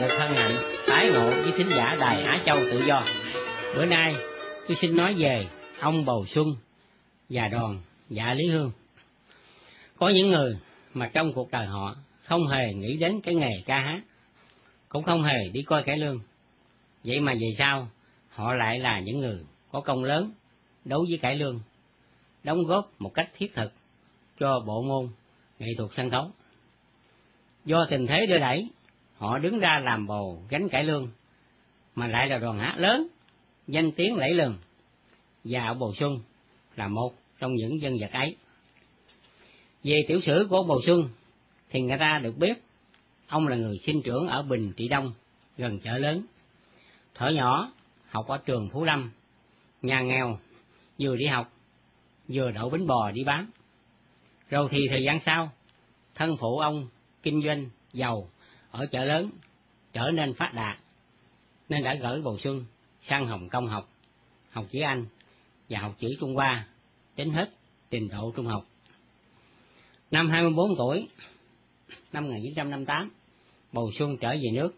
được hân hạnh tái ngộ với thính giả đài Á Châu tự do. Bữa nay tôi xin nói về ông Bầu Xuân và đoàn Dạ Lý Hương. Có những người mà trong cuộc đời họ không hề nghĩ đến cái nghề ca hát, cũng không hề đi coi cải lương. Vậy mà về sau, họ lại là những người có công lớn đấu với cải lương, đóng góp một cách thiết thực cho bộ môn nghệ thuật sân khấu. Do tình thế đưa đẩy, họ đứng ra làm bầu gánh cải lương, mà lại là đoàn hát lớn, danh tiếng lẫy lừng, và ông Bầu Xuân là một trong những dân vật ấy. Về tiểu sử của Bầu Xuân, thì người ta được biết ông là người sinh trưởng ở Bình Trị Đông, gần chợ lớn. Thở nhỏ, học ở trường Phú Lâm, nhà nghèo, vừa đi học, vừa đậu bánh bò đi bán. Rồi thì thời gian sau, thân phụ ông kinh doanh giàu ở chợ lớn trở nên phát đạt, nên đã gửi Bầu Xuân sang Hồng Kông học, học chữ Anh và học chữ Trung Hoa, đến hết trình độ trung học. Năm 24 tuổi, năm 1958, Bầu Xuân trở về nước,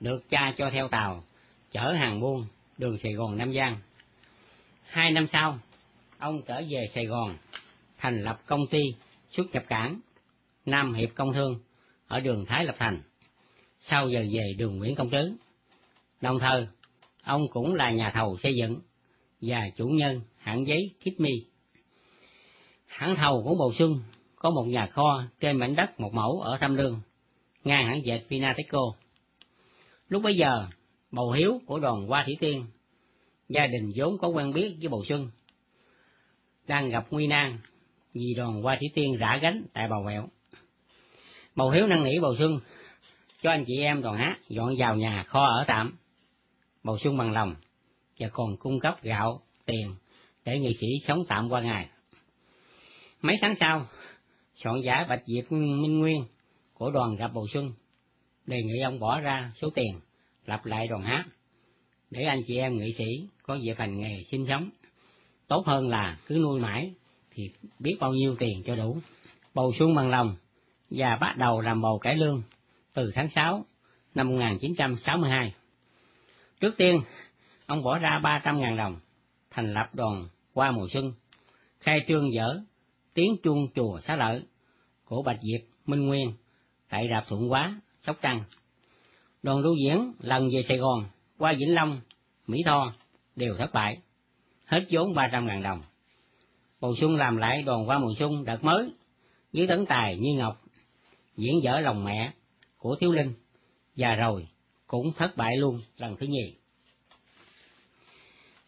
được cha cho theo tàu, chở hàng buôn đường Sài Gòn Nam Giang. Hai năm sau, ông trở về Sài Gòn, thành lập công ty xuất nhập cảng Nam Hiệp Công Thương ở đường Thái Lập Thành, sau giờ về đường Nguyễn Công Trứ. Đồng thời, ông cũng là nhà thầu xây dựng và chủ nhân hãng giấy Kitmi. Hãng thầu của Bầu Xuân có một nhà kho trên mảnh đất một mẫu ở Tham Lương, ngang hãng dệt Vinateco. Lúc bấy giờ, Bầu Hiếu của đoàn Hoa Thủy Tiên, gia đình vốn có quen biết với Bầu Xuân, đang gặp nguy nan vì đoàn Hoa Thủy Tiên rã gánh tại Bầu Vẹo. Bầu Hiếu năn nỉ Bầu Xuân cho anh chị em đoàn hát dọn vào nhà kho ở tạm. Bầu Xuân bằng lòng và còn cung cấp gạo, tiền để nghệ sĩ sống tạm qua ngày. Mấy tháng sau, soạn giả Bạch Diệp Minh Nguyên của đoàn gặp Bầu Xuân, đề nghị ông bỏ ra số tiền lập lại đoàn hát, để anh chị em nghệ sĩ có việc hành nghề sinh sống. Tốt hơn là cứ nuôi mãi thì biết bao nhiêu tiền cho đủ. Bầu Xuân bằng lòng và bắt đầu làm bầu cải lương từ tháng 6 năm 1962. Trước tiên, ông bỏ ra 300.000 đồng, thành lập đoàn qua mùa xuân, khai trương dở tiếng chuông chùa xá lợi của Bạch Diệp Minh Nguyên tại Rạp Thuận Quá, Sóc Trăng. Đoàn lưu diễn lần về Sài Gòn, qua Vĩnh Long, Mỹ Tho đều thất bại, hết vốn 300.000 đồng. Bầu Xuân làm lại đoàn qua mùa xuân đợt mới, với tấn tài như ngọc, diễn dở lòng mẹ của Thiếu Linh, và rồi cũng thất bại luôn lần thứ nhì.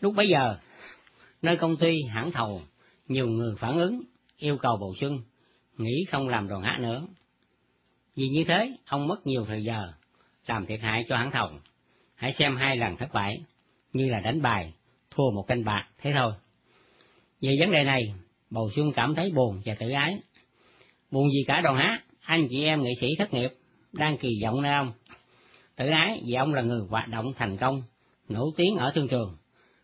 Lúc bấy giờ, nơi công ty hãng thầu, nhiều người phản ứng yêu cầu Bầu Xuân nghĩ không làm đoàn hát nữa. Vì như thế, ông mất nhiều thời giờ, làm thiệt hại cho hãng thầu. Hãy xem hai lần thất bại, như là đánh bài, thua một canh bạc, thế thôi. Về vấn đề này, Bầu Xuân cảm thấy buồn và tự ái. Buồn gì cả đoàn hát, anh chị em nghệ sĩ thất nghiệp, đang kỳ vọng nơi ông. Tự ái vì ông là người hoạt động thành công, nổi tiếng ở thương trường,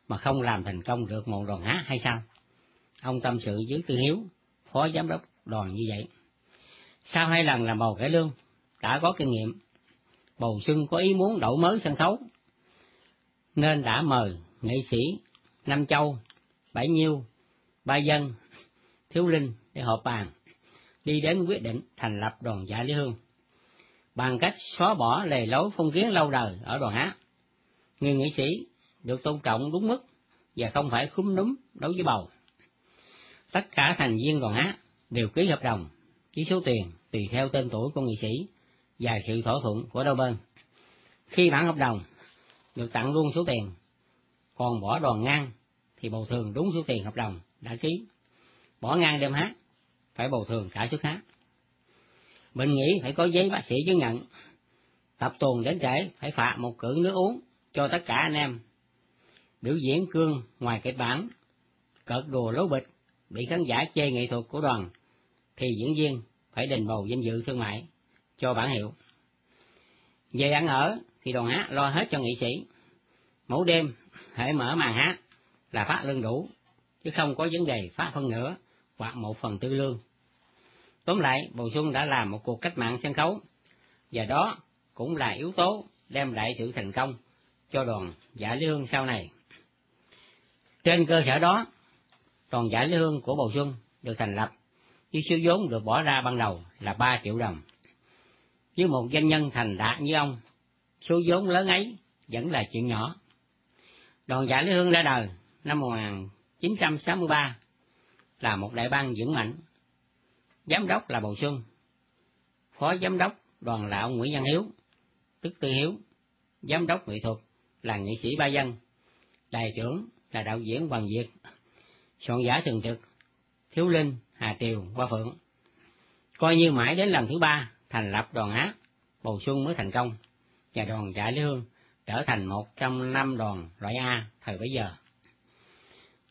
mà không làm thành công được một đoàn hát hay sao? Ông tâm sự với Tư Hiếu, phó giám đốc đoàn như vậy. Sau hai lần làm bầu cải lương, đã có kinh nghiệm, Bầu Xuân có ý muốn đổi mới sân khấu, nên đã mời nghệ sĩ Nam Châu, Bảy Nhiêu, Ba Dân, Thiếu Linh để họp bàn, đi đến quyết định thành lập đoàn dạ Lý Hương, bằng cách xóa bỏ lề lối phong kiến lâu đời ở đoàn hát. Người nghệ sĩ được tôn trọng đúng mức và không phải khúm núm đối với bầu. Tất cả thành viên đoàn hát đều ký hợp đồng, ký số tiền tùy theo tên tuổi của nghệ sĩ và sự thỏa thuận của đôi bên. Khi bản hợp đồng được tặng luôn số tiền, còn bỏ đoàn ngang thì bồi thường đúng số tiền hợp đồng đã ký. Bỏ ngang đêm hát, phải bồi thường cả suất hát. Bệnh nghỉ phải có giấy bác sĩ chứng nhận. Tập tuần đến trễ phải phạt một cử nước uống cho tất cả anh em. Biểu diễn cương ngoài kịch bản, cợt đùa lố bịch, bị khán giả chê nghệ thuật của đoàn, thì diễn viên phải đền bù danh dự thương mại cho bản hiệu. Về ăn ở thì đoàn hát lo hết cho nghệ sĩ. Mỗi đêm hãy mở màn hát là phát lương đủ, chứ không có vấn đề phát phân nữa hoặc một phần tư lương. Tóm lại, Bầu Xuân đã làm một cuộc cách mạng sân khấu, và đó cũng là yếu tố đem lại sự thành công cho đoàn giả lý hương sau này. Trên cơ sở đó, đoàn giả lý hương của Bầu Xuân được thành lập với số vốn được bỏ ra ban đầu là 3 triệu đồng. Với một doanh nhân thành đạt như ông, số vốn lớn ấy vẫn là chuyện nhỏ. Đoàn giả Lý Hương ra đời năm 1963 là một đại ban vững mạnh. Giám đốc là Bầu Xuân, phó giám đốc đoàn là ông Nguyễn Văn Hiếu, tức Tư Hiếu, giám đốc nghệ thuật là nghệ sĩ Ba Dân, đại trưởng là đạo diễn Hoàng Việt, soạn giả thường trực Thiếu Linh, Hà Tiều, Hoa Phượng. Coi như mãi đến lần thứ ba thành lập đoàn hát, Bầu Xuân mới thành công, và đoàn Trại Lý Hương trở thành một trong năm đoàn loại A thời bấy giờ.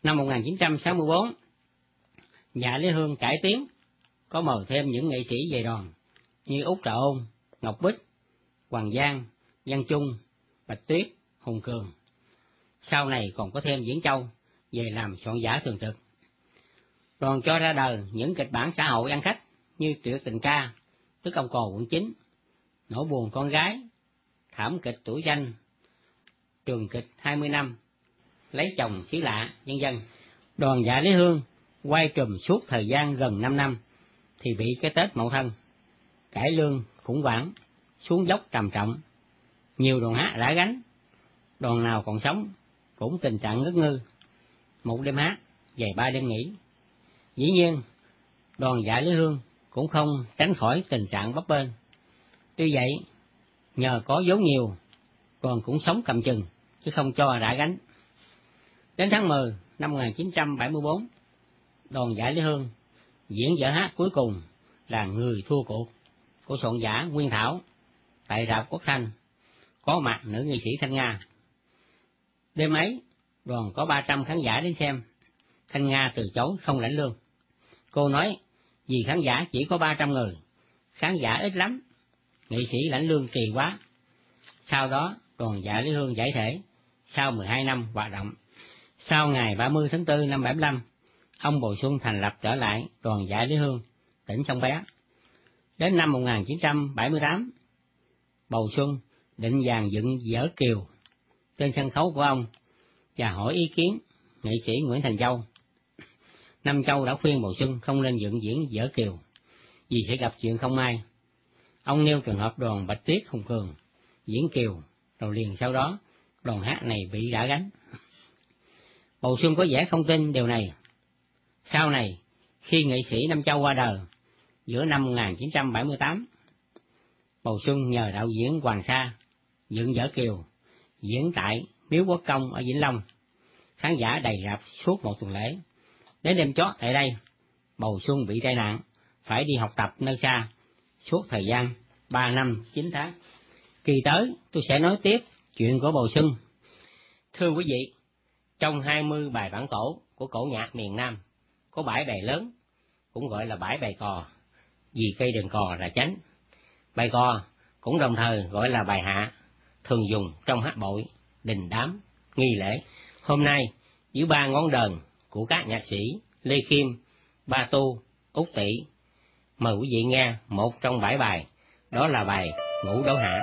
Năm 1964, Dạ Lý Hương cải tiến, có mời thêm những nghệ sĩ về đoàn như Út Trà Ôn, Ngọc Bích, Hoàng Giang, Văn Trung, Bạch Tuyết, Hùng Cường. Sau này còn có thêm Diễn Châu về làm soạn giả thường trực. Đoàn cho ra đời những kịch bản xã hội ăn khách như Tuyệt tình ca, tức ông cò quận chín, Nỗi buồn con gái, Thảm kịch tuổi danh, Trường kịch 20 năm, Lấy chồng xí lạ, nhân dân. Đoàn giả Lý Hương quay trùm suốt thời gian gần 5 năm, thì bị cái Tết Mậu Thân, cải lương khủng hoảng, xuống dốc trầm trọng. Nhiều đoàn hát đã gánh, đoàn nào còn sống cũng tình trạng ngất ngư. Một đêm hát, dài ba đêm nghỉ. Dĩ nhiên, đoàn dạ Lý Hương cũng không tránh khỏi tình trạng bấp bênh. Tuy vậy, nhờ có vốn nhiều, đoàn cũng sống cầm chừng, chứ không cho đã gánh. Đến tháng 10 năm 1974, đoàn giải Lý Hương diễn vở hát cuối cùng là Người thua cuộc của soạn giả Nguyên Thảo tại rạp Quốc Thanh, có mặt nữ nghệ sĩ Thanh Nga. Đêm ấy, đoàn có 300 khán giả đến xem, Thanh Nga từ chối không lãnh lương. Cô nói, vì khán giả chỉ có 300 người, khán giả ít lắm, nghệ sĩ lãnh lương kỳ quá. Sau đó, đoàn giả Lý Hương giải thể, sau 12 năm hoạt động. Sau ngày 30 tháng 4 năm 75, ông Bồi Xuân thành lập trở lại đoàn giải Lý Hương, tỉnh Sông Bé. Đến năm 1978, Bầu Xuân định dàn dựng dở kiều trên sân khấu của ông và hỏi ý kiến nghệ sĩ Nguyễn Thành Châu. Năm Châu đã khuyên Bầu Xuân không nên dựng diễn dở kiều, vì sẽ gặp chuyện không may. Ông nêu trường hợp đoàn Bạch Tuyết Hùng Cường diễn kiều, rồi liền sau đó đoàn hát này bị đã gánh. Bầu Xuân có vẻ không tin điều này. Sau này, khi nghệ sĩ Nam Châu qua đời, giữa năm 1978, Bầu Xuân nhờ đạo diễn Hoàng Sa dựng dở kiều, diễn tại Miếu Quốc Công ở Vĩnh Long. Khán giả đầy rạp suốt một tuần lễ. Đến đêm chót tại đây, Bầu Xuân bị tai nạn, phải đi học tập nơi xa, suốt thời gian 3 năm 9 tháng. Kỳ tới, tôi sẽ nói tiếp chuyện của Bầu Xuân. Thưa quý vị, trong 20 bài bản tổ của cổ nhạc miền Nam, có bãi bè lớn, cũng gọi là bãi bài cò, vì cây đường cò là chánh. Bài cò cũng đồng thời gọi là bài hạ, thường dùng trong hát bội, đình đám, nghi lễ. Hôm nay, dưới ba ngón đờn của các nhạc sĩ Lê Kim, Ba Tu, út Tỷ, mời quý vị nghe một trong bảy bài, đó là bài Ngũ Đấu Hạ.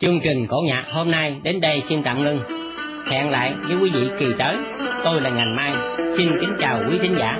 Chương trình cổ nhạc hôm nay đến đây xin tạm ngưng. Hẹn lại với quý vị kỳ tới. Tôi là Ngành Mai. Xin kính chào quý khán giả.